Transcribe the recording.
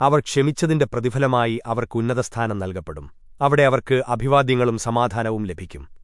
അവർ ക്ഷമിച്ചതിന്റെ പ്രതിഫലമായി അവർക്ക് ഉന്നതസ്ഥാനം നൽകപ്പെടും. അവിടെ അവർക്ക് അഭിവാദ്യങ്ങളും സമാധാനവും ലഭിക്കും.